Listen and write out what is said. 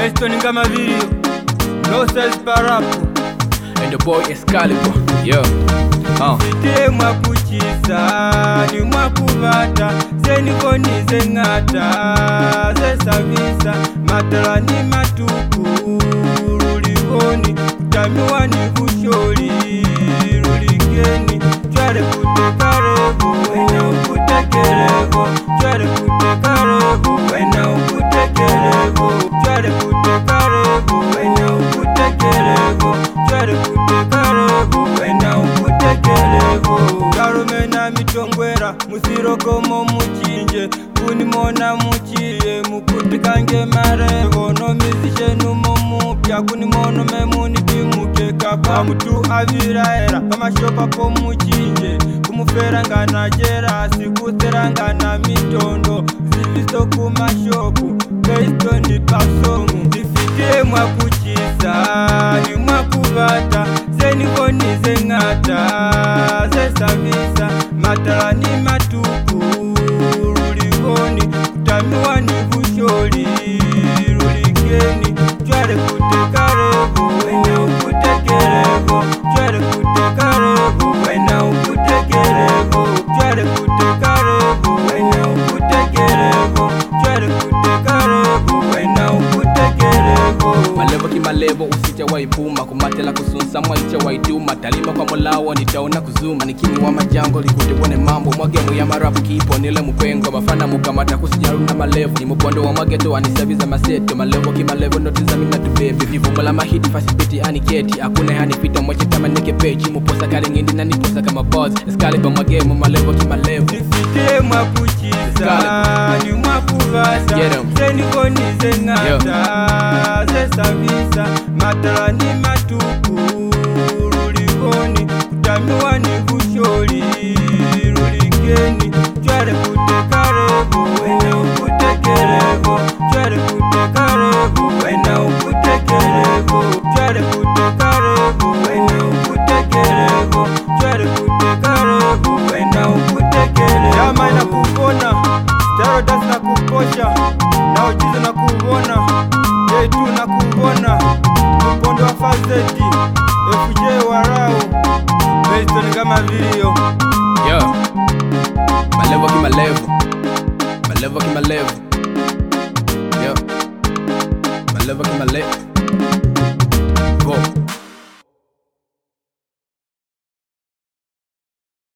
Weston in Gama video. No sales per up. And the boy is Calibre. Yo. Oh. Sitie mwakuchisa ni mwakuvata senikoni zeng'ata zesavisa matala ni matuku luliwoni kutamiwa ni vushori mitongwera musirokomo muchinje kunimona muchiye mukundikange marevo nomizi chenumo mupya kunimono memunitimuke kapa mutu avirayera pamashopako muchinje kumuferangana jera si kuserangana mitondo ziviso kumashopu peistoni pasomu zifitemwakuchisa imwakuvata senikonize ng'ata sesavisa matani matukuu kimalevo usichawaimbuma kumatela mwaicha lichawaiduma talima kwa ni nitaona kuzuma nikini wa majango likutewone mambo mwagemu ya marafu kipo nile mupengo mafana mukamata kusijaruna malevo ni mupondo wa mageto anisaviza maseto malevo kimalevo notiza tubebi vivumbola mahiti fasipiti aniketi akuna yanipita mwachetamanike pechi muposa kalingindi naniposa kama bos skaliba mwagemu malevo kimalevo mwakuchiza nimwakuvasa senikonize ng'ata savisa matalani matuku lulivoni kutamiwa ni kusholi lulikeni cwale kutekalevo wena ukutekelevo cwale kutekalevo wena ukutekelevo cwale kutekalevo wena ukutekelevo cwale kutekalevo wena ukutekelevo yama inakuvona starodasi na kuposha naojiza na kuvona yetu na ku seti efuje warao beitone kama vilio yo malevo ki malevo malevo ki malevo yo malevo ki malevo